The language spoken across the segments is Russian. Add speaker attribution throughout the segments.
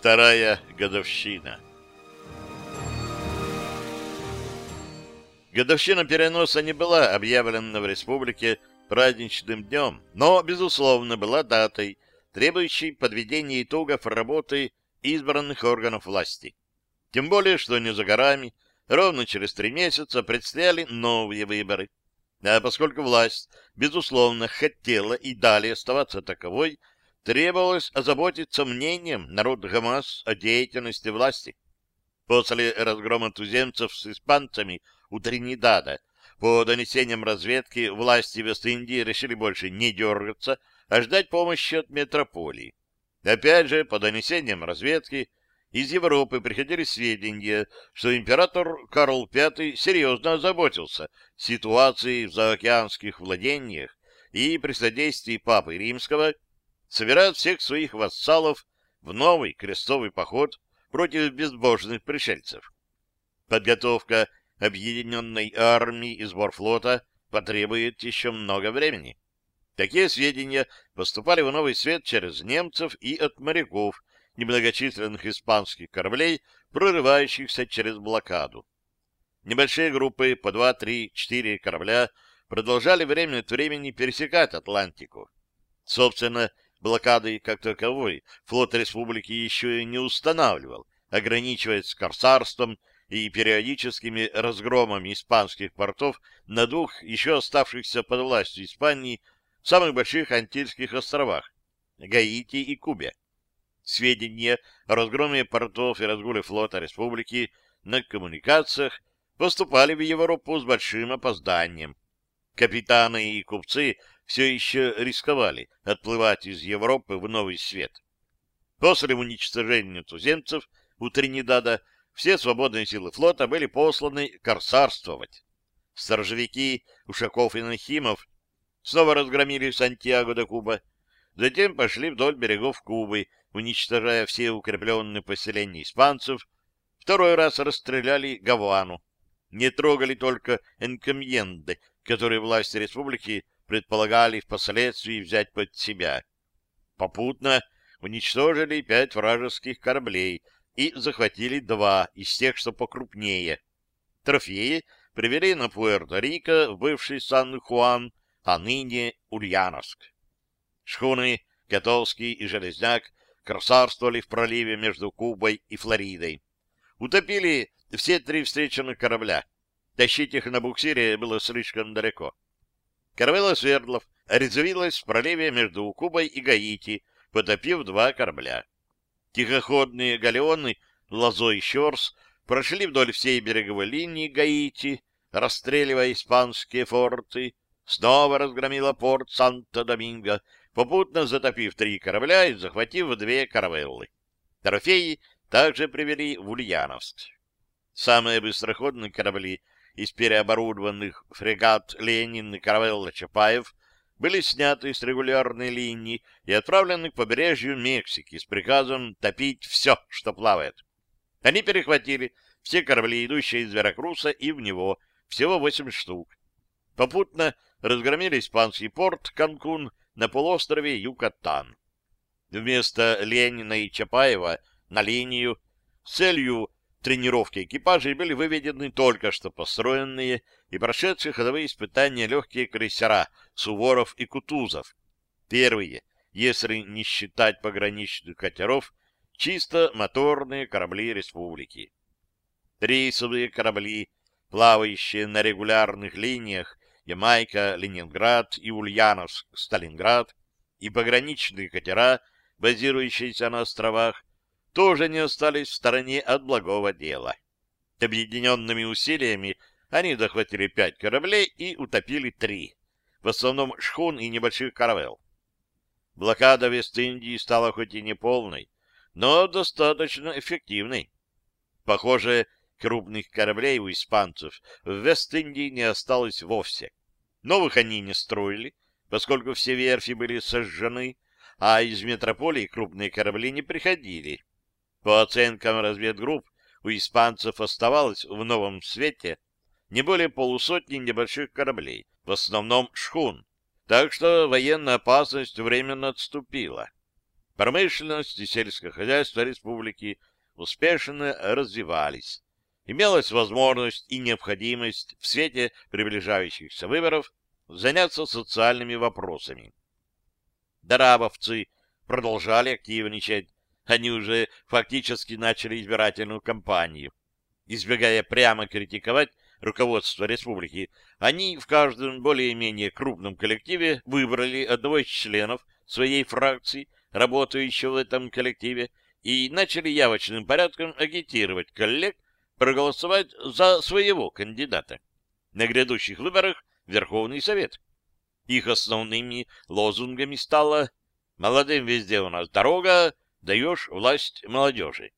Speaker 1: Вторая годовщина. Годовщина переноса не была объявлена в республике праздничным днем, но, безусловно, была датой, требующей подведения итогов работы избранных органов власти. Тем более, что не за горами, ровно через три месяца предстояли новые выборы. А поскольку власть, безусловно, хотела и далее оставаться таковой, требовалось озаботиться мнением народных масс о деятельности власти. После разгрома туземцев с испанцами у Тринидада по донесениям разведки власти Вест-Индии решили больше не дергаться, а ждать помощи от метрополии. Опять же, по донесениям разведки, из Европы приходили сведения, что император Карл V серьезно озаботился ситуацией в заокеанских владениях и при содействии Папы Римского собирает всех своих вассалов в новый крестовый поход против безбожных пришельцев. Подготовка объединенной армии и сбор флота потребует еще много времени. Такие сведения поступали в Новый Свет через немцев и от моряков, немногочисленных испанских кораблей, прорывающихся через блокаду. Небольшие группы по 2, 3, 4 корабля продолжали время от времени пересекать Атлантику. Собственно, блокады как таковой флот республики еще и не устанавливал, ограничиваясь корсарством и периодическими разгромами испанских портов на двух еще оставшихся под властью Испании самых больших Антильских островах — Гаити и Кубе. Сведения о разгроме портов и разгуле флота республики на коммуникациях поступали в Европу с большим опозданием. Капитаны и купцы все еще рисковали отплывать из Европы в новый свет. После уничтожения туземцев у Тринидада все свободные силы флота были посланы корсарствовать. Сторожевики Ушаков и Нахимов снова разгромили Сантьяго де Куба, затем пошли вдоль берегов Кубы, уничтожая все укрепленные поселения испанцев, второй раз расстреляли Гавану. Не трогали только Энкомьенды, которые власти республики предполагали впоследствии взять под себя. Попутно уничтожили пять вражеских кораблей и захватили два из тех, что покрупнее. Трофеи привели на Пуэрто-Рико, в бывший Сан-Хуан, а ныне Ульяновск. Шхуны Котовский и Железняк корсарствовали в проливе между Кубой и Флоридой. Утопили все три встреченных корабля. Тащить их на буксире было слишком далеко. Каравелла Свердлов резвилась в проливе между Кубой и Гаити, потопив два корабля. Тихоходные галеоны Лазо и Щорс прошли вдоль всей береговой линии Гаити, расстреливая испанские форты, снова разгромила порт Санто-Доминго, попутно затопив три корабля и захватив две каравеллы. Трофеи также привели в Ульяновск. Самые быстроходные корабли из переоборудованных фрегат «Ленин» и каравелла «Чапаев» были сняты с регулярной линии и отправлены к побережью Мексики с приказом топить все, что плавает. Они перехватили все корабли, идущие из Веракруса, и в него, всего восемь штук. Попутно разгромили испанский порт Канкун на полуострове Юкатан. Вместо Ленина и Чапаева на линию с целью тренировки экипажей были выведены только что построенные и прошедшие ходовые испытания легкие крейсера Суворов и Кутузов. Первые, если не считать пограничных катеров, чисто моторные корабли республики. Рейсовые корабли, плавающие на регулярных линиях Ямайка, Ленинград и Ульяновск, Сталинград, и пограничные катера, базирующиеся на островах, тоже не остались в стороне от благого дела. Объединенными усилиями они захватили пять кораблей и утопили три, в основном шхун и небольших каравел. Блокада Вест-Индии стала хоть и не полной, но достаточно эффективной. Похоже, крупных кораблей у испанцев в Вест-Индии не осталось вовсе. Новых они не строили, поскольку все верфи были сожжены, а из метрополии крупные корабли не приходили. По оценкам разведгрупп, у испанцев оставалось в новом свете не более полусотни небольших кораблей, в основном шхун, так что военная опасность временно отступила. Промышленность и сельское хозяйство республики успешно развивались. Имелась возможность и необходимость в свете приближающихся выборов заняться социальными вопросами. Дарабовцы продолжали активничать, они уже фактически начали избирательную кампанию. Избегая прямо критиковать руководство республики, они в каждом более-менее крупном коллективе выбрали одного из членов своей фракции, работающего в этом коллективе, и начали явочным порядком агитировать коллег проголосовать за своего кандидата. На грядущих выборах Верховный Совет. Их основными лозунгами стало «Молодым везде у нас дорога, даешь власть молодежи».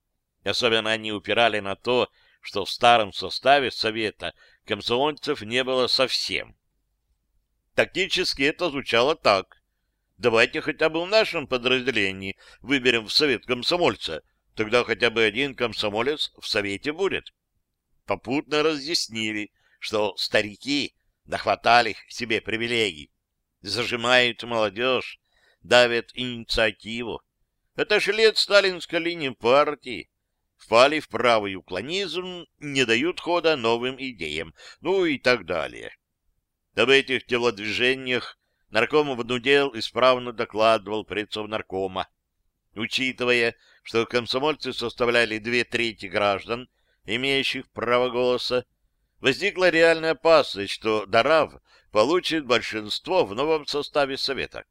Speaker 1: Особенно они упирали на то, что в старом составе Совета комсомольцев не было совсем. Тактически это звучало так. Давайте хотя бы в нашем подразделении выберем в Совет комсомольца, тогда хотя бы один комсомолец в Совете будет. Попутно разъяснили, что старики нахватали себе привилегий, зажимают молодежь, давят инициативу. Же лет сталинской линии партии. Впали в правый уклонизм, не дают хода новым идеям, ну и так далее. Об этих телодвижениях нарком внудел исправно докладывал предцов наркома. Учитывая, что комсомольцы составляли две трети граждан, имеющих право голоса, возникла реальная опасность, что Дарав получит большинство в новом составе Совета.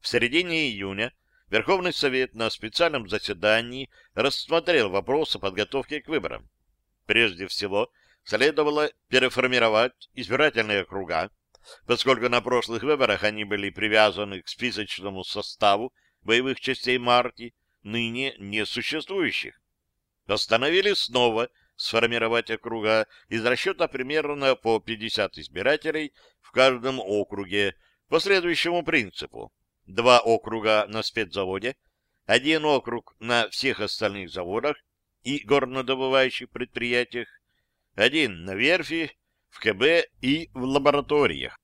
Speaker 1: В середине июня Верховный Совет на специальном заседании рассмотрел вопрос о подготовке к выборам. Прежде всего, следовало переформировать избирательные округа, поскольку на прошлых выборах они были привязаны к списочному составу боевых частей марки, ныне несуществующих. Постановили снова сформировать округа из расчета примерно по 50 избирателей в каждом округе по следующему принципу. Два округа на спецзаводе, один округ на всех остальных заводах и горнодобывающих предприятиях, один на верфи, в КБ и в лабораториях,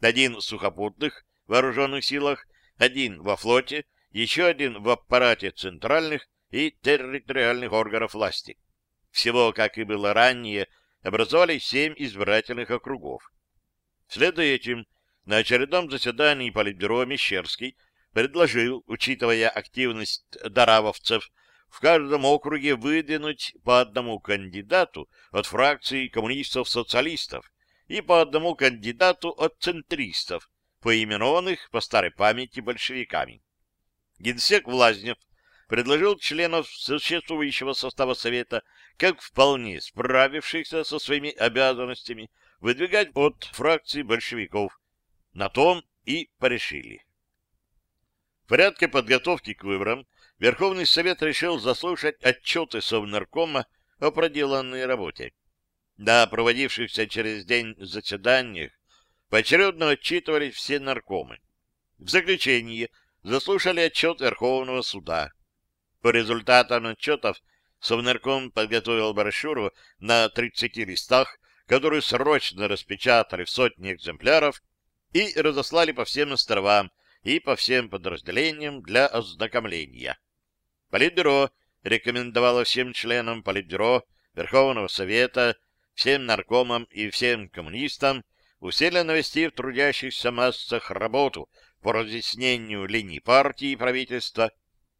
Speaker 1: один в сухопутных вооруженных силах, один во флоте, еще один в аппарате центральных и территориальных органов власти. Всего, как и было ранее, образовались семь избирательных округов. Вслед за этим на очередном заседании Политбюро Мещерский предложил, учитывая активность даравовцев, в каждом округе выдвинуть по одному кандидату от фракции коммунистов-социалистов и по одному кандидату от центристов, поименованных по старой памяти большевиками. Генсек Влазнев предложил членов существующего состава Совета, как вполне справившихся со своими обязанностями, выдвигать от фракции большевиков. На том и порешили. В порядке подготовки к выборам Верховный Совет решил заслушать отчеты Совнаркома о проделанной работе. На проводившихся через день заседаниях поочередно отчитывались все наркомы. В заключение заслушали отчет Верховного суда. По результатам отчетов Совнарком подготовил брошюру на 30 листах, которую срочно распечатали в сотни экземпляров и разослали по всем островам и по всем подразделениям для ознакомления. Политбюро рекомендовало всем членам Политбюро, Верховного Совета, всем наркомам и всем коммунистам усиленно вести в трудящихся массах работу по разъяснению линий партии и правительства,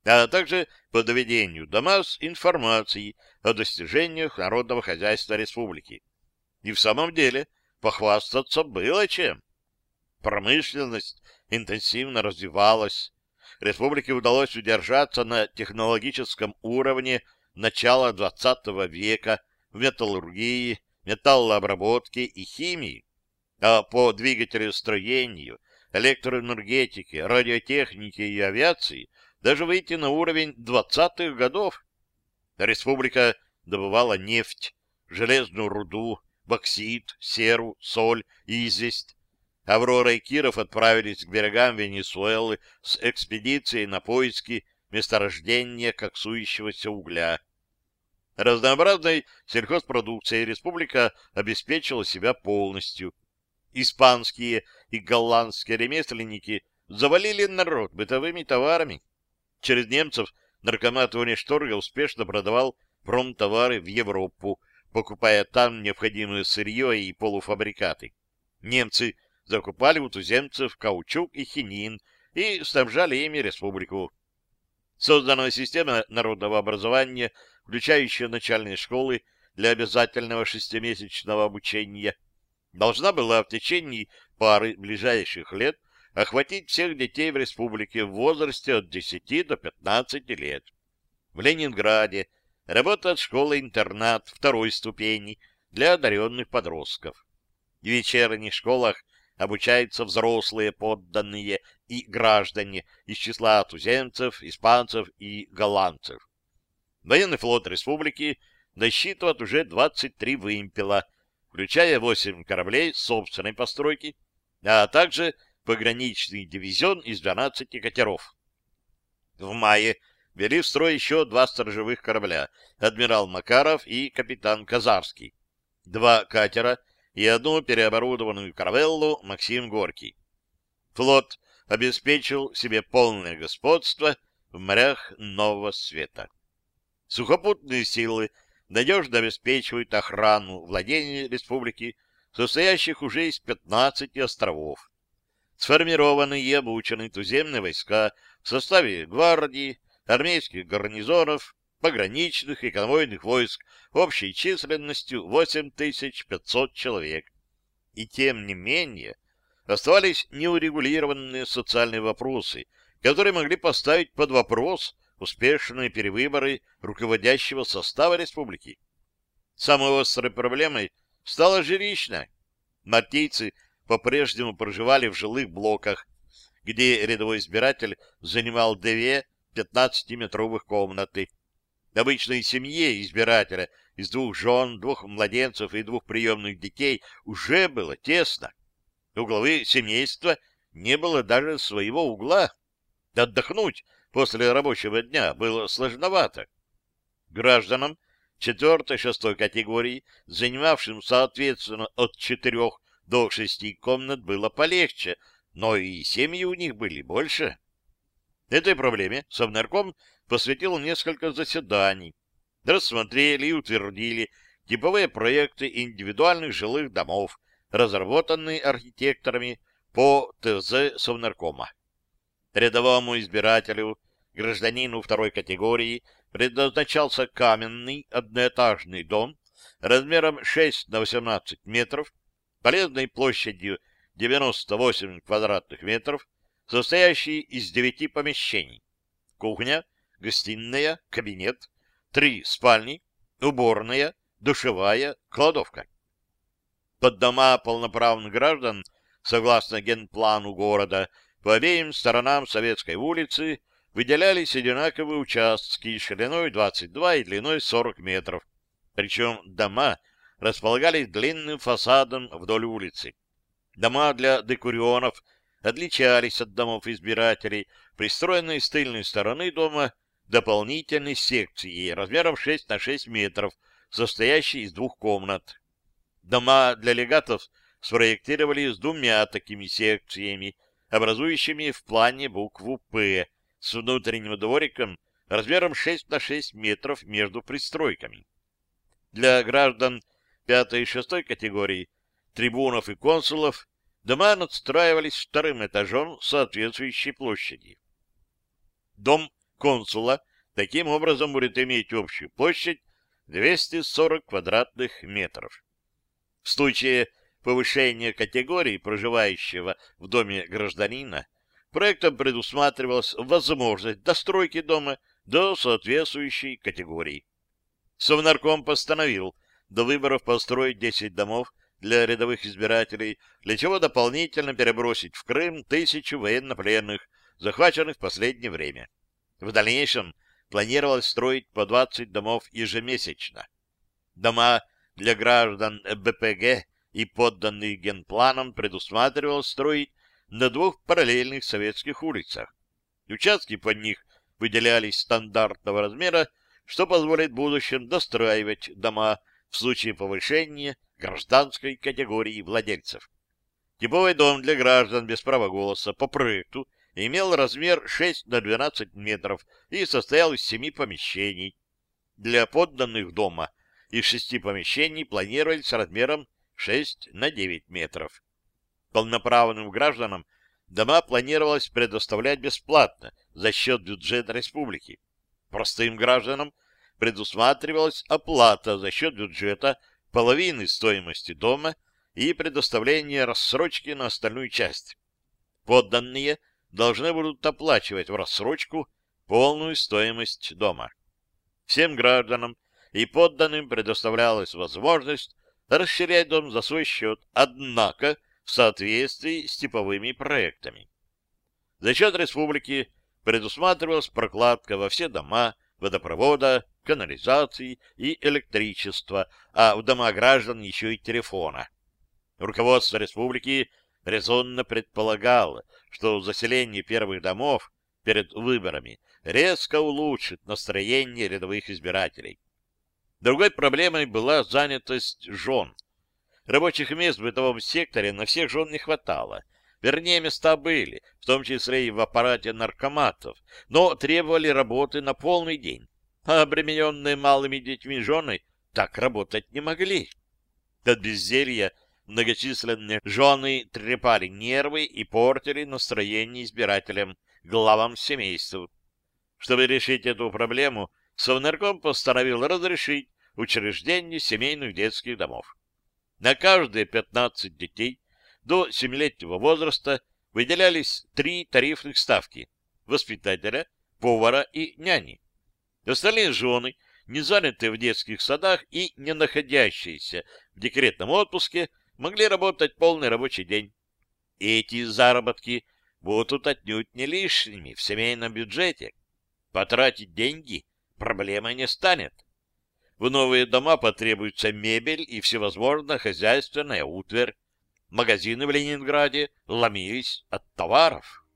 Speaker 1: а также по доведению до масс информации о достижениях народного хозяйства республики. И в самом деле похвастаться было чем. Промышленность интенсивно развивалась. Республике удалось удержаться на технологическом уровне начала XX века в металлургии, металлообработке и химии, а по двигателестроению, электроэнергетике, радиотехнике и авиации даже выйти на уровень 20-х годов. Республика добывала нефть, железную руду, боксит, серу, соль и известь. Аврора и Киров отправились к берегам Венесуэлы с экспедицией на поиски месторождения коксующегося угля. Разнообразной сельхозпродукцией республика обеспечила себя полностью. Испанские и голландские ремесленники завалили народ бытовыми товарами. Через немцев наркомат Воништорга успешно продавал промтовары в Европу, покупая там необходимое сырье и полуфабрикаты. Немцы закупали у туземцев каучук и хинин и снабжали ими республику. Создана система народного образования, включающая начальные школы для обязательного шестимесячного обучения, должна была в течение пары ближайших лет охватить всех детей в республике в возрасте от 10 до 15 лет. В Ленинграде работает школа-интернат второй ступени для одаренных подростков. В вечерних школах обучаются взрослые подданные и граждане из числа туземцев, испанцев и голландцев. Военный флот республики насчитывает уже 23 вымпела, включая 8 кораблей собственной постройки, а также пограничный дивизион из 12 катеров. В мае вели в строй еще два сторожевых корабля — адмирал Макаров и капитан Казарский, два катера — и одну переоборудованную каравеллу Максим Горький. Флот обеспечил себе полное господство в морях Нового Света. Сухопутные силы надежно обеспечивают охрану владений республики, состоящих уже из 15 островов. Сформированы и обучены туземные войска в составе гвардии, армейских гарнизонов, пограничных и конвойных войск общей численностью 8500 человек. И тем не менее оставались неурегулированные социальные вопросы, которые могли поставить под вопрос успешные перевыборы руководящего состава республики. Самой острой проблемой стала жилищная. Мартийцы по-прежнему проживали в жилых блоках, где рядовой избиратель занимал две 15-метровых комнаты, Обычной семье избирателя из двух жен, двух младенцев и двух приемных детей уже было тесно. У главы семейства не было даже своего угла. Отдохнуть после рабочего дня было сложновато. Гражданам четвертой-шестой категории, занимавшим соответственно от четырех до шести комнат, было полегче, но и семьи у них были больше. Этой проблеме Совнарком посвятил несколько заседаний. Рассмотрели и утвердили типовые проекты индивидуальных жилых домов, разработанные архитекторами по ТЗ Совнаркома. Рядовому избирателю, гражданину второй категории, предназначался каменный одноэтажный дом размером 6 на 18 метров, полезной площадью 98 квадратных метров, состоящий из девяти помещений. Кухня, гостиная, кабинет, три спальни, уборная, душевая, кладовка. Под дома полноправных граждан, согласно генплану города, по обеим сторонам Советской улицы выделялись одинаковые участки шириной 22 и длиной 40 метров. Причем дома располагались длинным фасадом вдоль улицы. Дома для декурионов отличались от домов избирателей, пристроенной с тыльной стороны дома дополнительной секцией размером 6 на 6 метров, состоящей из двух комнат. Дома для легатов спроектировали с двумя такими секциями, образующими в плане букву «П» с внутренним двориком размером 6 на 6 метров между пристройками. Для граждан пятой и шестой категории, трибунов и консулов, дома надстраивались вторым этажом соответствующей площади. Дом консула таким образом будет иметь общую площадь 240 квадратных метров. В случае повышения категории проживающего в доме гражданина проектом предусматривалась возможность достройки дома до соответствующей категории. Совнарком постановил до выборов построить 10 домов для рядовых избирателей, для чего дополнительно перебросить в Крым тысячу военнопленных, захваченных в последнее время. В дальнейшем планировалось строить по 20 домов ежемесячно. Дома для граждан БПГ и подданных генпланом предусматривалось строить на двух параллельных советских улицах. Участки под них выделялись стандартного размера, что позволит будущем достраивать дома в случае повышения гражданской категории владельцев. Типовый дом для граждан без права голоса по проекту имел размер 6 на 12 метров и состоял из семи помещений. Для подданных дома из шести помещений планировались размером 6 на 9 метров. Полноправным гражданам дома планировалось предоставлять бесплатно за счет бюджета республики. Простым гражданам предусматривалась оплата за счет бюджета половины стоимости дома и предоставление рассрочки на остальную часть. Подданные должны будут оплачивать в рассрочку полную стоимость дома. Всем гражданам и подданным предоставлялась возможность расширять дом за свой счет, однако в соответствии с типовыми проектами. За счет республики предусматривалась прокладка во все дома водопровода, канализации и электричества, а в дома граждан еще и телефона. Руководство республики резонно предполагало, что заселение первых домов перед выборами резко улучшит настроение рядовых избирателей. Другой проблемой была занятость жен. Рабочих мест в бытовом секторе на всех жен не хватало. Вернее, места были, в том числе и в аппарате наркоматов, но требовали работы на полный день. А обремененные малыми детьми жены так работать не могли. От безделья многочисленные жены трепали нервы и портили настроение избирателям, главам семейств. Чтобы решить эту проблему, Совнарком постановил разрешить учреждение семейных детских домов. На каждые 15 детей до семилетнего возраста выделялись три тарифных ставки – воспитателя, повара и няни. Остальные жены, не занятые в детских садах и не находящиеся в декретном отпуске, могли работать полный рабочий день. Эти заработки будут отнюдь не лишними в семейном бюджете. Потратить деньги проблемой не станет. В новые дома потребуется мебель и всевозможная хозяйственная утварь. Магазины в Ленинграде ломились от товаров.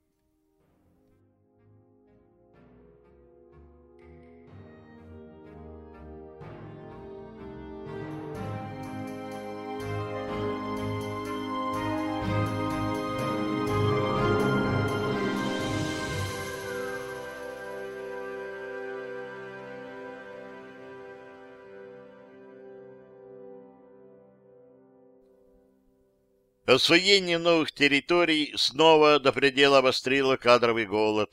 Speaker 1: Освоение новых территорий снова до предела обострило кадровый голод.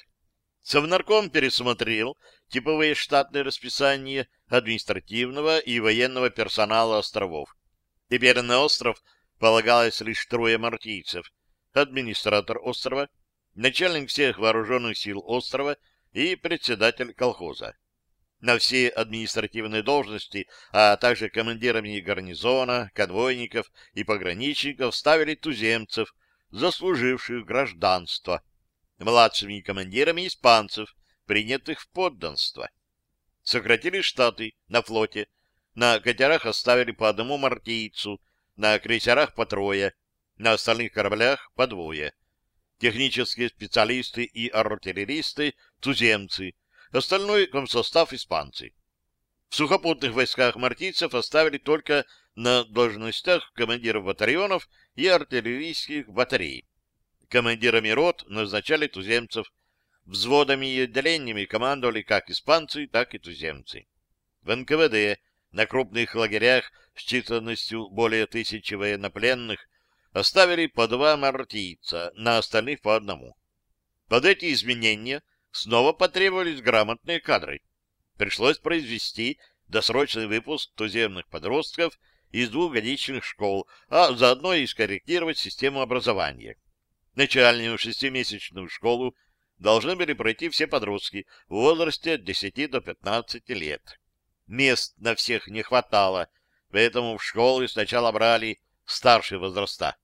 Speaker 1: Совнарком пересмотрел типовые штатные расписания административного и военного персонала островов. Теперь на остров полагалось лишь трое мартийцев. Администратор острова, начальник всех вооруженных сил острова и председатель колхоза на все административные должности, а также командирами гарнизона, конвойников и пограничников ставили туземцев, заслуживших гражданство, младшими командирами испанцев, принятых в подданство. Сократили штаты на флоте, на катерах оставили по одному мартийцу, на крейсерах по трое, на остальных кораблях по двое. Технические специалисты и артиллеристы — туземцы — остальной комсостав испанцы. В сухопутных войсках мартийцев оставили только на должностях командиров батальонов и артиллерийских батарей. Командирами рот назначали туземцев, взводами и отделениями командовали как испанцы, так и туземцы. В НКВД на крупных лагерях с численностью более тысячи военнопленных оставили по два мартийца, на остальных по одному. Под эти изменения снова потребовались грамотные кадры. Пришлось произвести досрочный выпуск туземных подростков из двухгодичных школ, а заодно и скорректировать систему образования. Начальную шестимесячную школу должны были пройти все подростки в возрасте от 10 до 15 лет. Мест на всех не хватало, поэтому в школы сначала брали старшие возраста.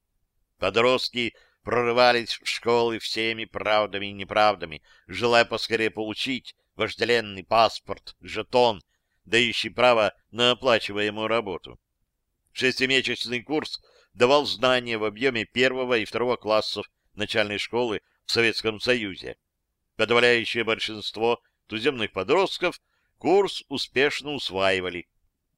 Speaker 1: Подростки прорывались в школы всеми правдами и неправдами, желая поскорее получить вожделенный паспорт, жетон, дающий право на оплачиваемую работу. Шестимесячный курс давал знания в объеме первого и второго классов начальной школы в Советском Союзе. Подавляющее большинство туземных подростков курс успешно усваивали.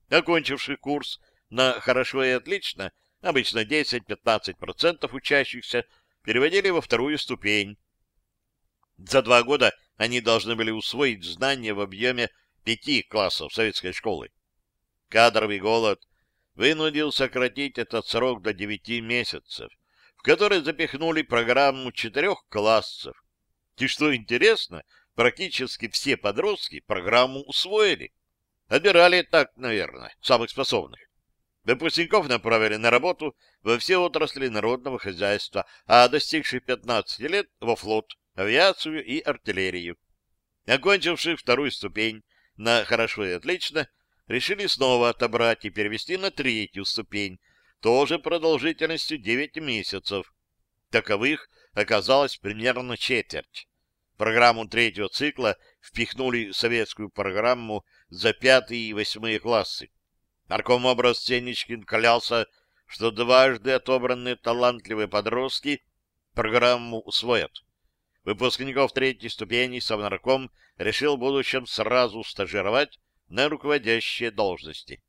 Speaker 1: Окончивший курс на «хорошо» и «отлично» обычно 10-15% учащихся переводили во вторую ступень. За два года они должны были усвоить знания в объеме пяти классов советской школы. Кадровый голод вынудил сократить этот срок до девяти месяцев, в который запихнули программу четырех классов. И что интересно, практически все подростки программу усвоили. Отбирали так, наверное, самых способных. Выпускников направили на работу во все отрасли народного хозяйства, а достигших 15 лет — во флот, авиацию и артиллерию. Окончивших вторую ступень на «хорошо» и «отлично» решили снова отобрать и перевести на третью ступень, тоже продолжительностью 9 месяцев. Таковых оказалось примерно четверть. Программу третьего цикла впихнули в советскую программу за пятые и восьмые классы. Наркомобраз Сенечкин клялся, что дважды отобранные талантливые подростки программу усвоят. Выпускников третьей ступени Совнарком решил в будущем сразу стажировать на руководящие должности.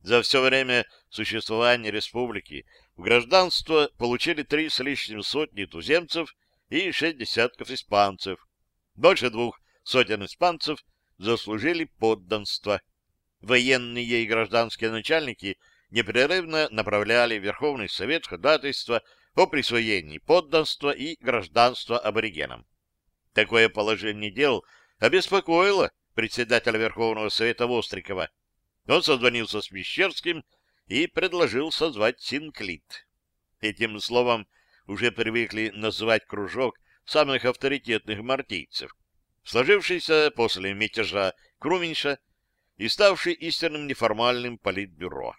Speaker 1: За все время существования республики в гражданство получили три с лишним сотни туземцев и шесть десятков испанцев. Больше двух сотен испанцев заслужили подданство. Военные и гражданские начальники непрерывно направляли в Верховный Совет ходатайства о присвоении подданства и гражданства аборигенам. Такое положение дел обеспокоило председателя Верховного Совета Вострикова. Он созвонился с Мещерским и предложил созвать Синклит. Этим словом уже привыкли называть кружок самых авторитетных мартийцев, сложившийся после мятежа Круменьша и ставший истинным неформальным политбюро.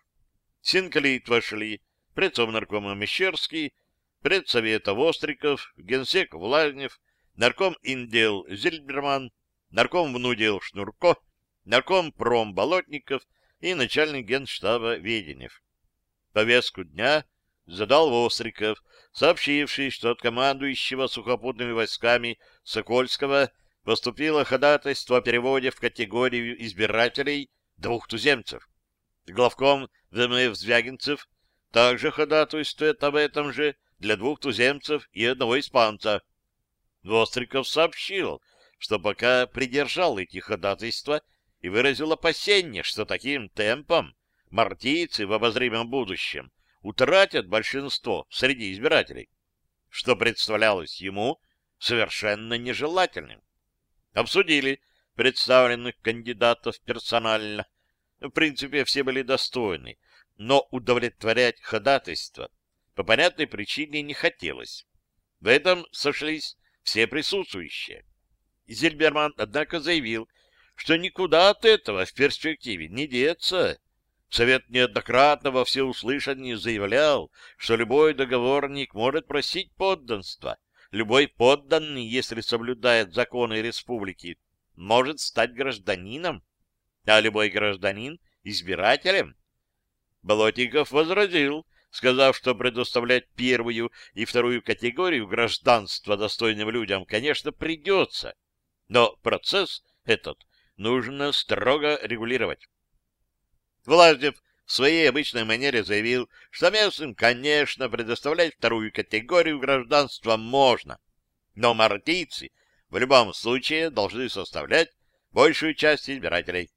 Speaker 1: Синклит вошли предсовнаркома Мещерский, предсовета Востриков, генсек Влазнев, нарком Индел Зильберман, нарком внудел Шнурко, нарком пром Болотников и начальник генштаба Веденев. Повестку дня задал Востриков, сообщивший, что от командующего сухопутными войсками Сокольского поступило ходатайство о переводе в категорию избирателей двух туземцев. Главком ВМФ Звягинцев также ходатайствует об этом же для двух туземцев и одного испанца. Востриков сообщил, что пока придержал эти ходатайства и выразил опасение, что таким темпом мартийцы в обозримом будущем утратят большинство среди избирателей, что представлялось ему совершенно нежелательным. Обсудили представленных кандидатов персонально. В принципе, все были достойны, но удовлетворять ходатайство по понятной причине не хотелось. В этом сошлись все присутствующие. Зильберман, однако, заявил, что никуда от этого в перспективе не деться. Совет неоднократно во всеуслышании заявлял, что любой договорник может просить подданства. Любой подданный, если соблюдает законы республики, может стать гражданином, а любой гражданин — избирателем. Болотников возразил, сказав, что предоставлять первую и вторую категорию гражданства достойным людям, конечно, придется, но процесс этот нужно строго регулировать. Влаздев в своей обычной манере заявил, что местным, конечно, предоставлять вторую категорию гражданства можно, но мартийцы в любом случае должны составлять большую часть избирателей.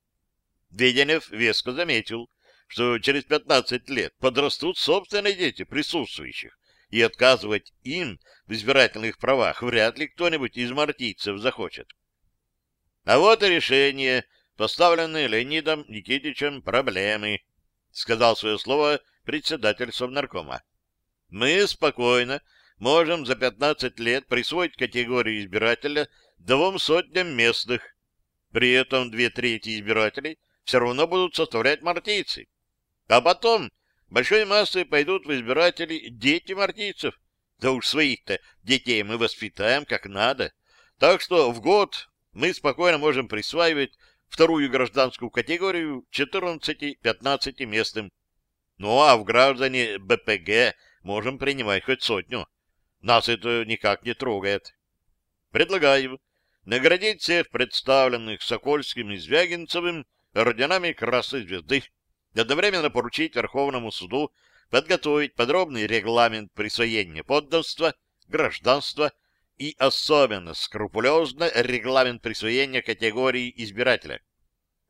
Speaker 1: Веденев веско заметил, что через 15 лет подрастут собственные дети присутствующих, и отказывать им в избирательных правах вряд ли кто-нибудь из мартийцев захочет. А вот и решение, поставленное Леонидом Никитичем проблемы, сказал свое слово председатель Совнаркома. Мы спокойно можем за 15 лет присвоить категорию избирателя двум сотням местных. При этом две трети избирателей все равно будут составлять мартийцы. А потом большой массой пойдут в избиратели дети мартийцев. Да уж своих-то детей мы воспитаем как надо. Так что в год мы спокойно можем присваивать вторую гражданскую категорию 14-15 местным. Ну а в граждане БПГ можем принимать хоть сотню. Нас это никак не трогает. Предлагаю наградить всех представленных Сокольским и Звягинцевым орденами Красной Звезды одновременно поручить Верховному суду подготовить подробный регламент присвоения подданства, гражданства и особенно скрупулезно регламент присвоения категории избирателя.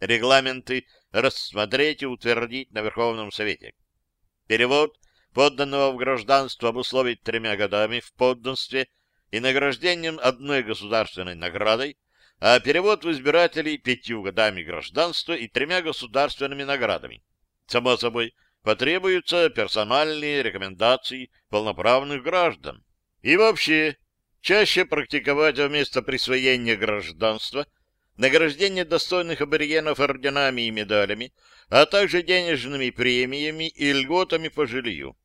Speaker 1: Регламенты рассмотреть и утвердить на Верховном Совете. Перевод подданного в гражданство обусловить тремя годами в подданстве и награждением одной государственной наградой, а перевод в избирателей пятью годами гражданства и тремя государственными наградами. Само собой, потребуются персональные рекомендации полноправных граждан. И вообще, чаще практиковать вместо присвоения гражданства награждение достойных аборигенов орденами и медалями, а также денежными премиями и льготами по жилью.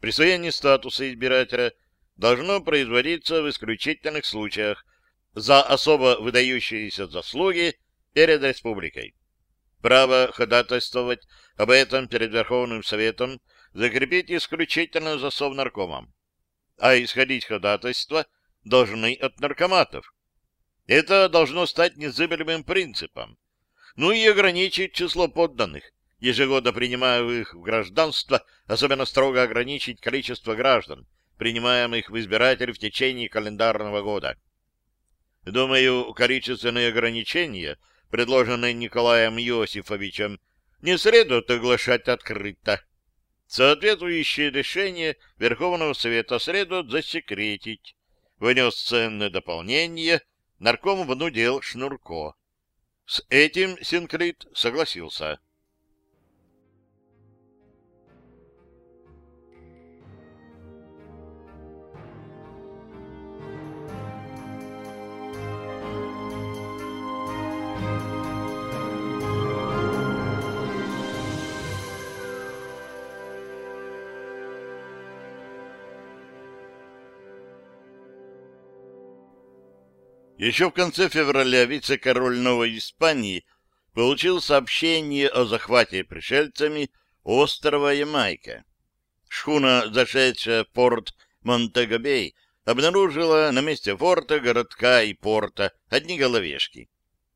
Speaker 1: Присвоение статуса избирателя должно производиться в исключительных случаях за особо выдающиеся заслуги перед республикой. Право ходатайствовать об этом перед Верховным Советом закрепить исключительно за Совнаркомом, а исходить ходатайства должны от наркоматов. Это должно стать незыблемым принципом. Ну и ограничить число подданных, ежегодно принимаемых в гражданство, особенно строго ограничить количество граждан, принимаемых в избиратели в течение календарного года. Думаю, количественные ограничения, предложенные Николаем Иосифовичем, не следует оглашать открыто. Соответствующее решение Верховного Совета следует засекретить. Внес ценное дополнение нарком внудел Шнурко. С этим Синклит согласился. Еще в конце февраля вице-король Новой Испании получил сообщение о захвате пришельцами острова Ямайка. Шхуна, зашедшая в порт Монтегобей, обнаружила на месте форта, городка и порта одни головешки.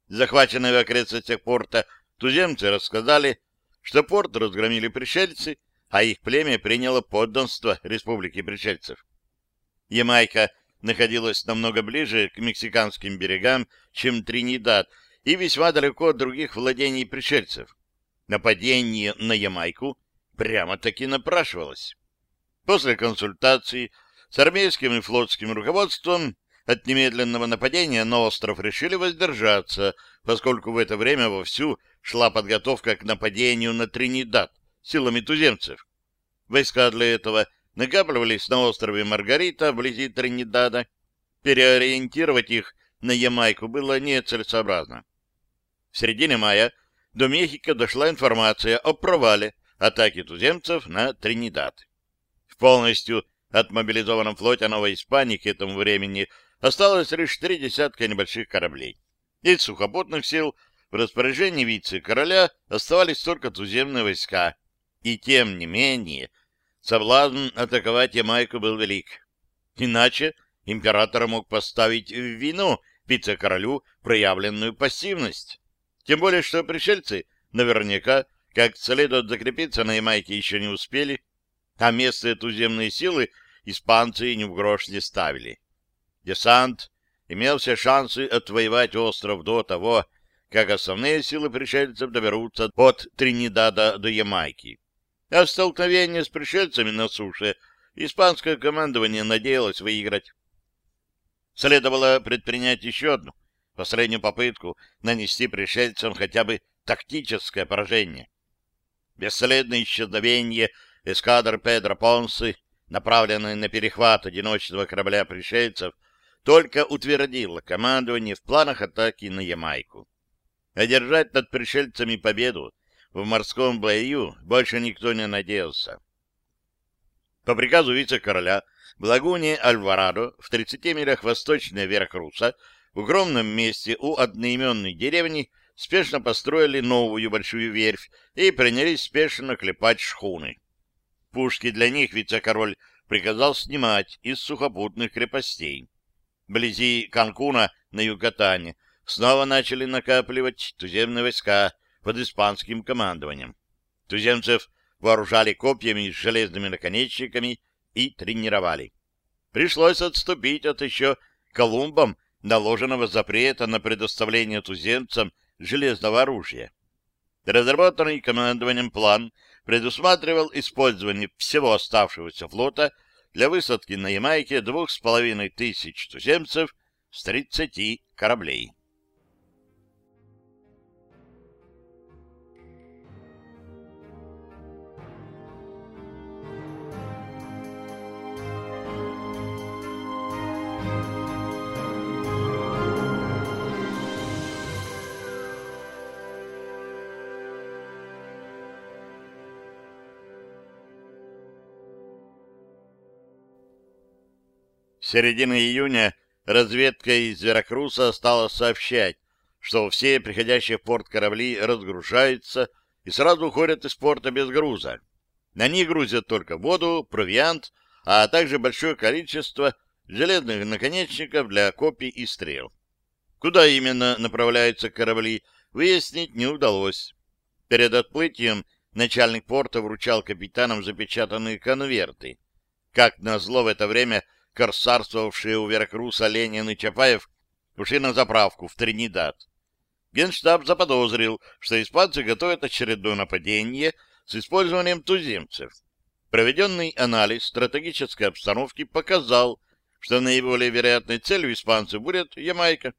Speaker 1: Захваченные в окрестностях порта туземцы рассказали, что порт разгромили пришельцы, а их племя приняло подданство республики пришельцев. Ямайка находилась намного ближе к мексиканским берегам, чем Тринидад, и весьма далеко от других владений пришельцев. Нападение на Ямайку прямо-таки напрашивалось. После консультации с армейским и флотским руководством от немедленного нападения на остров решили воздержаться, поскольку в это время вовсю шла подготовка к нападению на Тринидад силами туземцев. Войска для этого накапливались на острове Маргарита, вблизи Тринидада. Переориентировать их на Ямайку было нецелесообразно. В середине мая до Мехико дошла информация о провале атаки туземцев на Тринидад. В полностью отмобилизованном флоте Новой Испании к этому времени осталось лишь три десятка небольших кораблей. Из сухопутных сил в распоряжении вице-короля оставались только туземные войска. И тем не менее Соблазн атаковать Ямайку был велик. Иначе император мог поставить в вину вице-королю проявленную пассивность. Тем более, что пришельцы наверняка как следует закрепиться на Ямайке еще не успели, а местные туземные силы испанцы ни в грош не ставили. Десант имел все шансы отвоевать остров до того, как основные силы пришельцев доберутся от Тринидада до Ямайки. А в столкновении с пришельцами на суше испанское командование надеялось выиграть. Следовало предпринять еще одну, последнюю попытку нанести пришельцам хотя бы тактическое поражение. Бесследное исчезновение эскадр Педро Понсы, направленной на перехват одиночного корабля пришельцев, только утвердило командование в планах атаки на Ямайку. Одержать над пришельцами победу в морском бою больше никто не надеялся. По приказу вице-короля в лагуне Альварадо в 30 милях восточнее Веракруса в укромном месте у одноименной деревни спешно построили новую большую верфь и принялись спешно клепать шхуны. Пушки для них вице-король приказал снимать из сухопутных крепостей. Вблизи Канкуна на Юкатане снова начали накапливать туземные войска, под испанским командованием. Туземцев вооружали копьями с железными наконечниками и тренировали. Пришлось отступить от еще Колумбом наложенного запрета на предоставление туземцам железного оружия. Разработанный командованием план предусматривал использование всего оставшегося флота для высадки на Ямайке двух с половиной тысяч туземцев с 30 кораблей. Середины июня разведка из Веракруса стала сообщать, что все приходящие в порт корабли разгружаются и сразу уходят из порта без груза. На них грузят только воду, провиант, а также большое количество железных наконечников для копий и стрел. Куда именно направляются корабли, выяснить не удалось. Перед отплытием начальник порта вручал капитанам запечатанные конверты. Как назло в это время корсарствовавшие у Веракруса Ленин и Чапаев, ушли на заправку в Тринидад. Генштаб заподозрил, что испанцы готовят очередное нападение с использованием туземцев. Проведенный анализ стратегической обстановки показал, что наиболее вероятной целью испанцев будет Ямайка.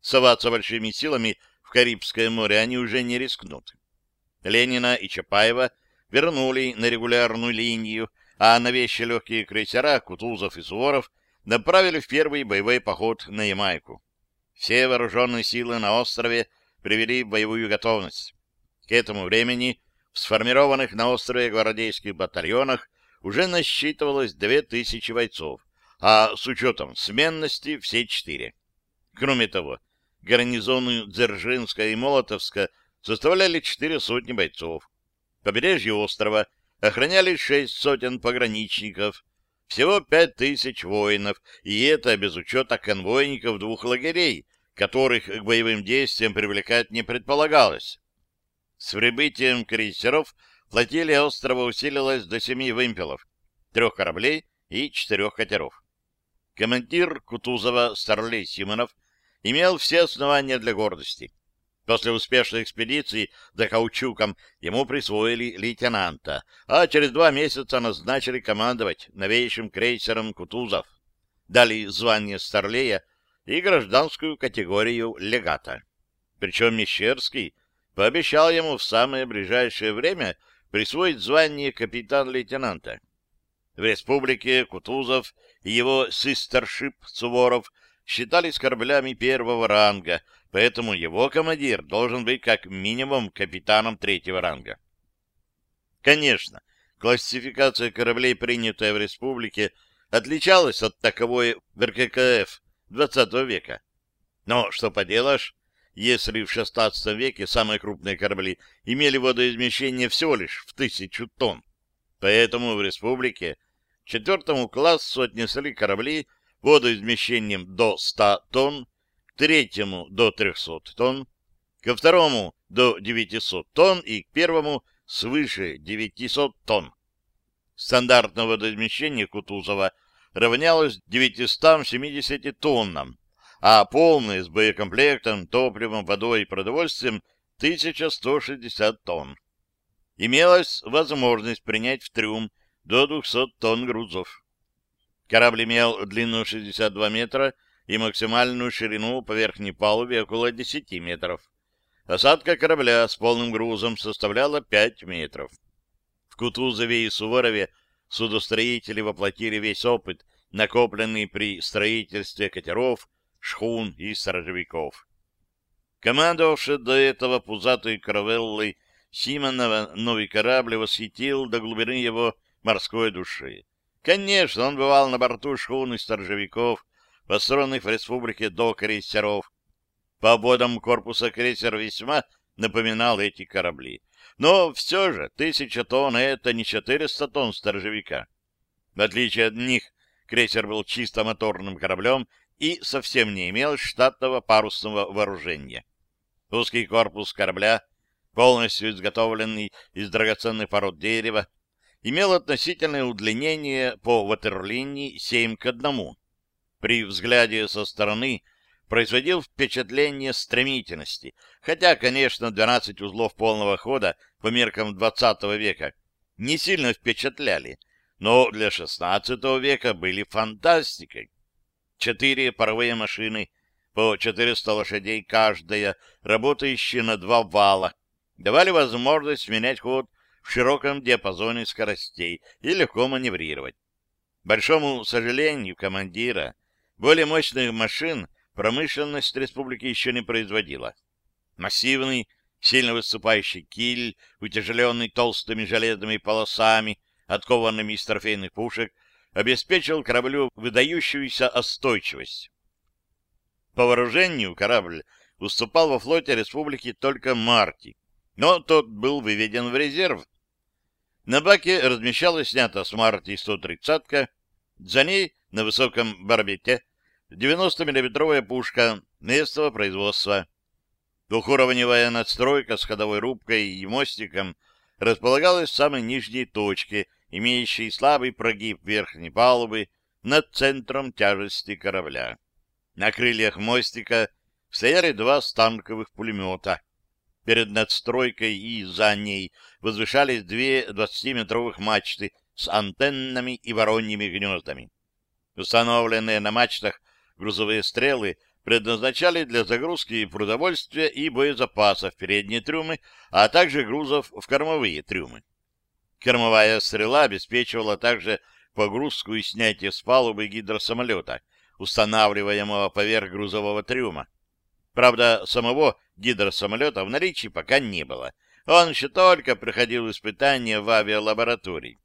Speaker 1: Соваться большими силами в Карибское море они уже не рискнут. Ленина и Чапаева вернули на регулярную линию, а новейшие легкие крейсера Кутузов и Суворов направили в первый боевой поход на Ямайку. Все вооруженные силы на острове привели в боевую готовность. К этому времени в сформированных на острове гвардейских батальонах уже насчитывалось 2000 бойцов, а с учетом сменности все четыре. Кроме того, гарнизоны Дзержинска и Молотовска составляли четыре сотни бойцов. Побережье острова — охраняли шесть сотен пограничников, всего пять тысяч воинов, и это без учета конвойников двух лагерей, которых к боевым действиям привлекать не предполагалось. С прибытием крейсеров флотилия острова усилилась до семи вымпелов, трех кораблей и четырех катеров. Командир Кутузова Старлей Симонов имел все основания для гордости. После успешной экспедиции за каучуком ему присвоили лейтенанта, а через два месяца назначили командовать новейшим крейсером «Кутузов». Дали звание Старлея и гражданскую категорию легата. Причем Мещерский пообещал ему в самое ближайшее время присвоить звание капитан-лейтенанта. В республике Кутузов и его систершип Суворов считались кораблями первого ранга, поэтому его командир должен быть как минимум капитаном третьего ранга. Конечно, классификация кораблей, принятая в республике, отличалась от таковой в РККФ XX века. Но что поделаешь, если в XVI веке самые крупные корабли имели водоизмещение всего лишь в тысячу тонн, поэтому в республике четвертому классу отнесли корабли водоизмещением до 100 тонн, третьему до 300 тонн, ко второму до 900 тонн и к первому свыше 900 тонн. Стандартное водоизмещение Кутузова равнялось 970 тоннам, а полное с боекомплектом, топливом, водой и продовольствием 1160 тонн. Имелась возможность принять в трюм до 200 тонн грузов. Корабль имел длину 62 метра и максимальную ширину по верхней палубе около 10 метров. Осадка корабля с полным грузом составляла 5 метров. В Кутузове и Суворове судостроители воплотили весь опыт, накопленный при строительстве катеров, шхун и сторожевиков. Командовавший до этого пузатой каравеллой Симонова новый корабль восхитил до глубины его морской души. Конечно, он бывал на борту шхун и сторожевиков, построенных в республике до крейсеров. По обводам корпуса крейсер весьма напоминал эти корабли. Но все же тысяча тонн — это не 400 тонн сторожевика. В отличие от них, крейсер был чисто моторным кораблем и совсем не имел штатного парусного вооружения. Узкий корпус корабля, полностью изготовленный из драгоценных пород дерева, имел относительное удлинение по ватерлинии 7 к 1, при взгляде со стороны производил впечатление стремительности, хотя, конечно, 12 узлов полного хода по меркам 20 века не сильно впечатляли, но для XVI века были фантастикой. Четыре паровые машины, по 400 лошадей каждая, работающие на два вала, давали возможность менять ход в широком диапазоне скоростей и легко маневрировать. Большому сожалению командира, более мощных машин промышленность республики еще не производила. Массивный, сильно выступающий киль, утяжеленный толстыми железными полосами, откованными из трофейных пушек, обеспечил кораблю выдающуюся остойчивость. По вооружению корабль уступал во флоте республики только Марти, но тот был выведен в резерв. На баке размещалась снята с Марти 130-ка, за ней на высоком барбете 90-миллиметровая пушка местного производства. Двухуровневая надстройка с ходовой рубкой и мостиком располагалась в самой нижней точке, имеющей слабый прогиб верхней палубы над центром тяжести корабля. На крыльях мостика стояли два станковых пулемета. Перед надстройкой и за ней возвышались две 20-метровых мачты с антеннами и вороньими гнездами. Установленные на мачтах грузовые стрелы предназначали для загрузки продовольствия и боезапасов в передние трюмы, а также грузов в кормовые трюмы. Кормовая стрела обеспечивала также погрузку и снятие с палубы гидросамолета, устанавливаемого поверх грузового трюма. Правда, самого гидросамолета в наличии пока не было. Он еще только проходил испытания в авиалаборатории.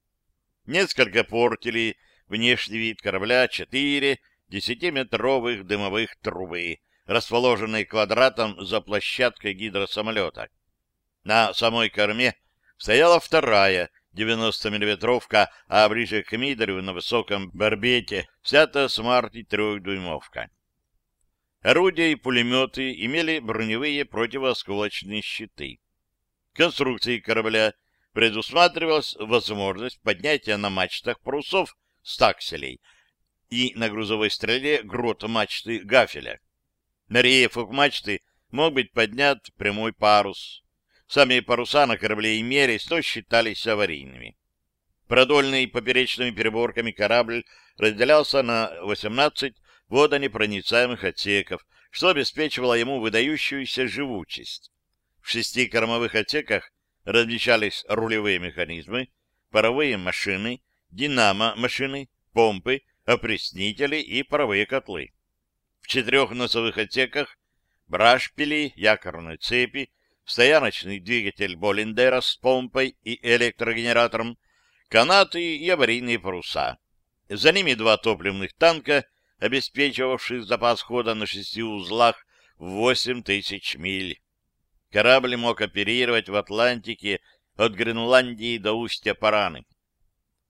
Speaker 1: Несколько портили внешний вид корабля, четыре десятиметровых дымовых трубы, расположенные квадратом за площадкой гидросамолета. На самой корме стояла вторая 90-миллиметровка, а ближе к мидрю на высоком барбете взята с марти трехдюймовка. Орудия и пулеметы имели броневые противоосколочные щиты. Конструкции корабля предусматривалась возможность поднятия на мачтах парусов стакселей и на грузовой стреле грот мачты гафеля. На рейфах мачты мог быть поднят прямой парус. Сами паруса на корабле имелись, но считались аварийными. Продольный поперечными переборками корабль разделялся на 18 водонепроницаемых отсеков, что обеспечивало ему выдающуюся живучесть. В шести кормовых отсеках размещались рулевые механизмы, паровые машины, динамо-машины, помпы, опреснители и паровые котлы. В четырех носовых отсеках брашпили, якорные цепи, стояночный двигатель Боллиндера с помпой и электрогенератором, канаты и аварийные паруса. За ними два топливных танка, обеспечивавших запас хода на шести узлах в 8 тысяч миль. Корабль мог оперировать в Атлантике от Гренландии до устья Параны.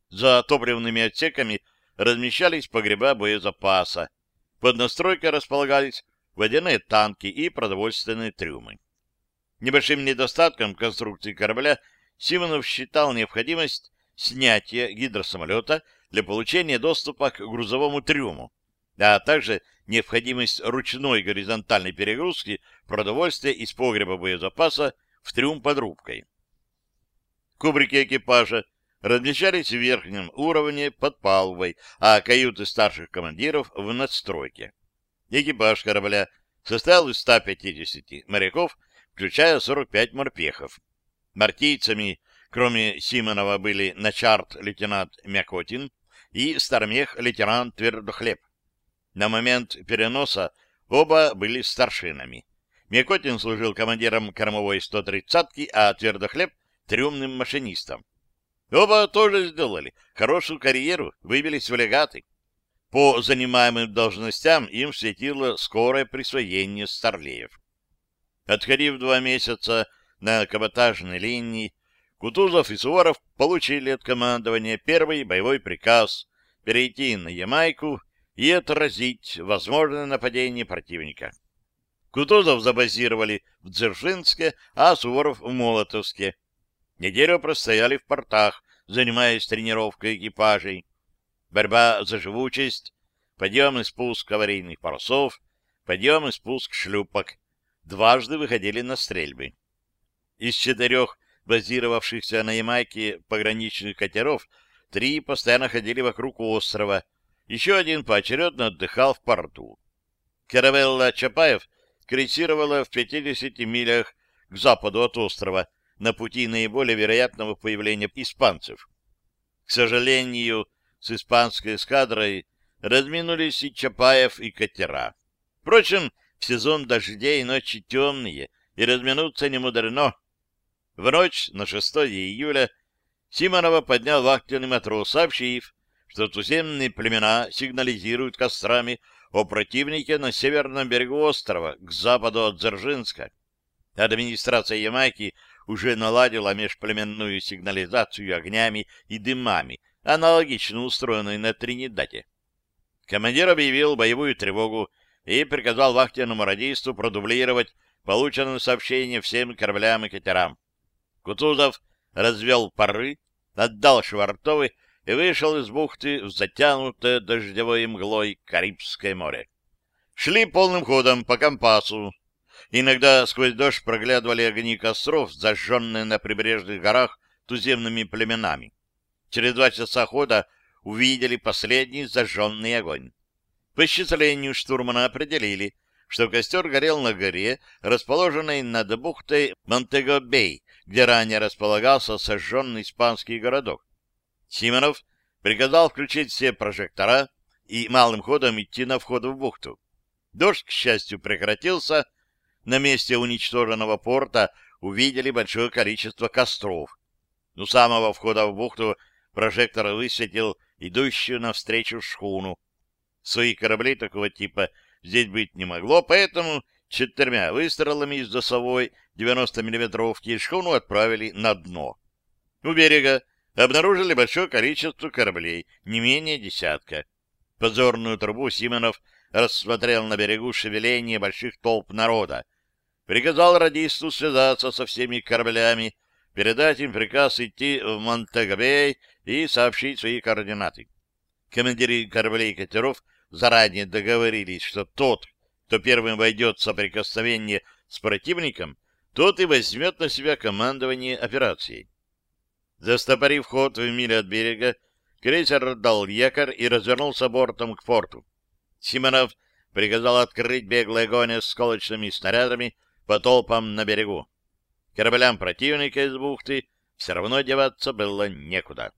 Speaker 1: За топливными отсеками размещались погреба боезапаса. Под настройкой располагались водяные танки и продовольственные трюмы. Небольшим недостатком конструкции корабля Симонов считал необходимость снятия гидросамолета для получения доступа к грузовому трюму, а также необходимость ручной горизонтальной перегрузки продовольствия из погреба боезапаса в трюм под рубкой. Кубрики экипажа размещались в верхнем уровне под палубой, а каюты старших командиров в надстройке. Экипаж корабля состоял из 150 моряков, включая 45 морпехов. Мартийцами, кроме Симонова, были начарт лейтенант Мякотин и стармех лейтенант Твердохлеб. На момент переноса оба были старшинами. Мякотин служил командиром кормовой 130-ки, а Твердохлеб — трюмным машинистом. Оба тоже сделали хорошую карьеру, выбились в легаты. По занимаемым должностям им светило скорое присвоение старлеев. Отходив два месяца на каботажной линии, Кутузов и Суворов получили от командования первый боевой приказ перейти на Ямайку и отразить возможное нападение противника. Кутузов забазировали в Дзержинске, а Суворов в Молотовске. Неделю простояли в портах, занимаясь тренировкой экипажей. Борьба за живучесть подъем и спуск аварийных парусов, подъем и спуск шлюпок. Дважды выходили на стрельбы. Из четырех базировавшихся на Ямайке пограничных катеров три постоянно ходили вокруг острова, еще один поочередно отдыхал в порту. Каравелла Чапаев крейсировала в 50 милях к западу от острова на пути наиболее вероятного появления испанцев. К сожалению, с испанской эскадрой разминулись и Чапаев, и катера. Впрочем, в сезон дождей ночи темные, и разминуться не мудрено. В ночь на 6 июля Симонова поднял вахтенный матрос, сообщив, что туземные племена сигнализируют кострами о противнике на северном берегу острова, к западу от Дзержинска. Администрация Ямайки уже наладила межплеменную сигнализацию огнями и дымами, аналогично устроенной на Тринидаде. Командир объявил боевую тревогу и приказал вахтенному радисту продублировать полученное сообщение всем кораблям и катерам. Кутузов развел пары, отдал швартовы и вышел из бухты в затянутое дождевой мглой Карибское море. Шли полным ходом по компасу. Иногда сквозь дождь проглядывали огни костров, зажженные на прибрежных горах туземными племенами. Через два часа хода увидели последний зажженный огонь. По исчислению штурмана определили, что костер горел на горе, расположенной над бухтой Монтего-Бей, где ранее располагался сожженный испанский городок. Симонов приказал включить все прожектора и малым ходом идти на вход в бухту. Дождь, к счастью, прекратился. На месте уничтоженного порта увидели большое количество костров. У самого входа в бухту прожектор высветил идущую навстречу шхуну. Своих кораблей такого типа здесь быть не могло, поэтому четырьмя выстрелами из досовой 90-миллиметровки шхуну отправили на дно. У берега обнаружили большое количество кораблей, не менее десятка. Подзорную трубу Симонов рассмотрел на берегу шевеление больших толп народа. Приказал радисту связаться со всеми кораблями, передать им приказ идти в Монтегобей и сообщить свои координаты. Командиры кораблей и катеров заранее договорились, что тот, кто первым войдет в соприкосновение с противником, тот и возьмет на себя командование операцией. Застопорив ход в миле от берега, крейсер дал якорь и развернулся бортом к порту. Симонов приказал открыть беглый огонь с сколочными снарядами по толпам на берегу. Кораблям противника из бухты все равно деваться было некуда.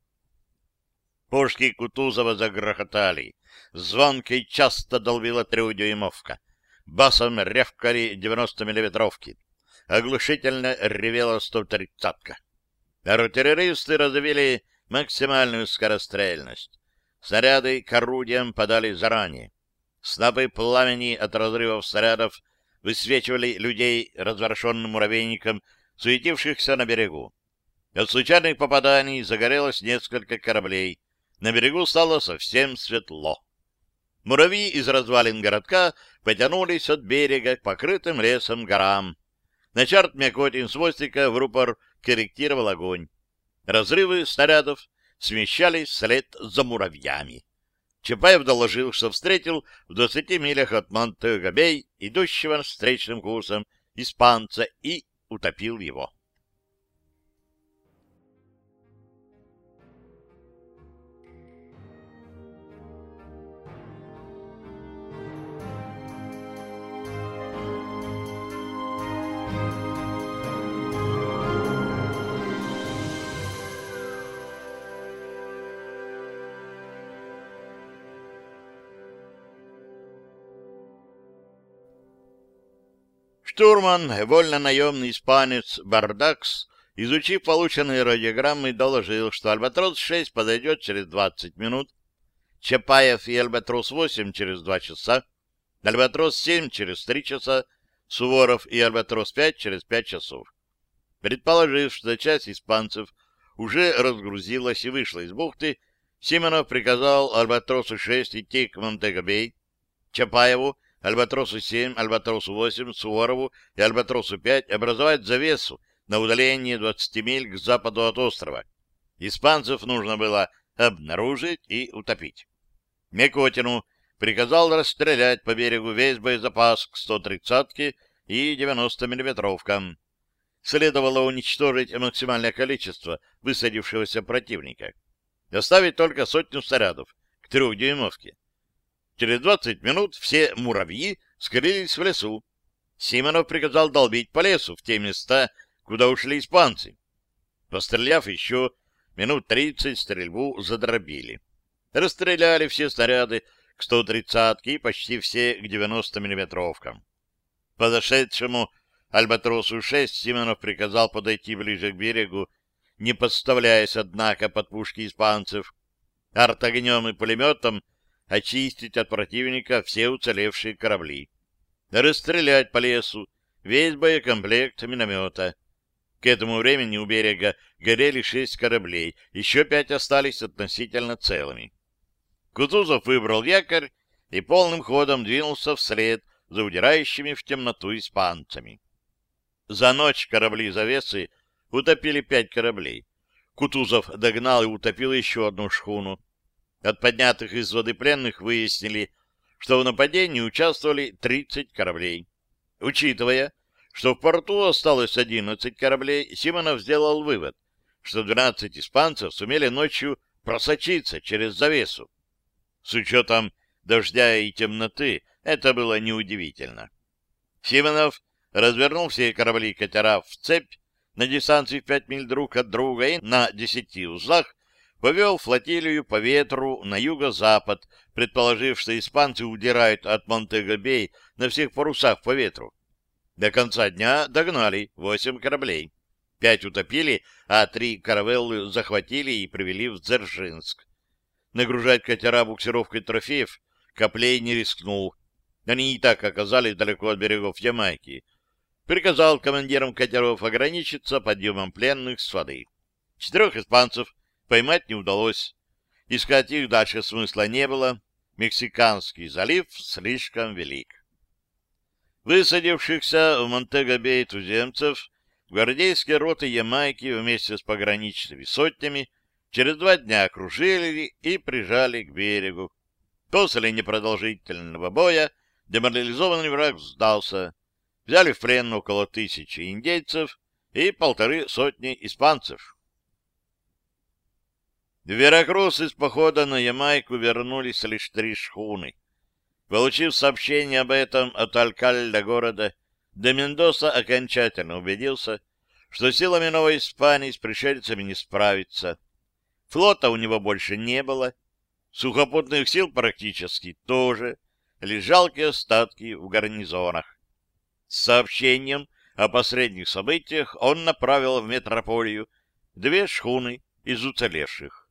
Speaker 1: Пушки Кутузова загрохотали. Звонко часто долбила трехдюймовка. Басом ревкали 90-миллиметровки. Оглушительно ревела 130-ка. Артиллеристы развили максимальную скорострельность. Снаряды к орудиям подали заранее. Снопы пламени от разрывов снарядов высвечивали людей разворошенным муравейником, суетившихся на берегу. От случайных попаданий загорелось несколько кораблей. На берегу стало совсем светло. Муравьи из развалин городка потянулись от берега к покрытым лесом горам. Начарт Мякотин с мостика в рупор корректировал огонь. Разрывы снарядов смещались вслед за муравьями. Чапаев доложил, что встретил в двадцати милях от Монте-Габей идущего встречным курсом испанца и утопил его. Штурман, вольно-наемный испанец Бардакс, изучив полученные радиограммы, доложил, что Альбатрос-6 подойдет через 20 минут, Чапаев и Альбатрос-8 через 2 часа, Альбатрос-7 через 3 часа, Суворов и Альбатрос-5 через 5 часов. Предположив, что часть испанцев уже разгрузилась и вышла из бухты, Симонов приказал Альбатросу-6 идти к Монтегобей, Чапаеву Альбатросу-7, Альбатросу-8, Суворову и Альбатросу-5 образовать завесу на удалении 20 миль к западу от острова. Испанцев нужно было обнаружить и утопить. Мекотину приказал расстрелять по берегу весь боезапас к 130-ке и 90-миллиметровкам. Следовало уничтожить максимальное количество высадившегося противника. Оставить только сотню снарядов к трехдюймовке. Через 20 минут все муравьи скрылись в лесу. Симонов приказал долбить по лесу в те места, куда ушли испанцы. Постреляв еще, минут 30 стрельбу задробили. Расстреляли все снаряды к 130-ке и почти все к 90-миллиметровкам. Подошедшему Альбатросу-6 Симонов приказал подойти ближе к берегу, не подставляясь, однако, под пушки испанцев, артогнем и пулеметом очистить от противника все уцелевшие корабли, расстрелять по лесу весь боекомплект миномета. К этому времени у берега горели шесть кораблей, еще пять остались относительно целыми. Кутузов выбрал якорь и полным ходом двинулся вслед за удирающими в темноту испанцами. За ночь корабли завесы утопили пять кораблей. Кутузов догнал и утопил еще одну шхуну. От поднятых из воды пленных выяснили, что в нападении участвовали 30 кораблей. Учитывая, что в порту осталось 11 кораблей, Симонов сделал вывод, что 12 испанцев сумели ночью просочиться через завесу. С учетом дождя и темноты это было неудивительно. Симонов развернул все корабли катера в цепь на дистанции в пять миль друг от друга и на десяти узлах повел флотилию по ветру на юго-запад, предположив, что испанцы удирают от Монтего-Бей на всех парусах по ветру. До конца дня догнали восемь кораблей. Пять утопили, а три каравеллы захватили и привели в Дзержинск. Нагружать катера буксировкой трофеев Коплей не рискнул. Они и так оказались далеко от берегов Ямайки приказал командирам катеров ограничиться подъемом пленных с воды. Четырех испанцев поймать не удалось. Искать их дальше смысла не было. Мексиканский залив слишком велик. Высадившихся в Монтего-Бей туземцев гвардейские роты Ямайки вместе с пограничными сотнями через два дня окружили и прижали к берегу. После непродолжительного боя деморализованный враг сдался, взяли в плен около тысячи индейцев и полторы сотни испанцев. В Веракрус из похода на Ямайку вернулись лишь три шхуны. Получив сообщение об этом от алькальда города, де Мендоса окончательно убедился, что силами Новой Испании с пришельцами не справиться. Флота у него больше не было, сухопутных сил практически тоже, лишь жалкие остатки в гарнизонах. С сообщением о последних событиях он направил в метрополию две шхуны из уцелевших.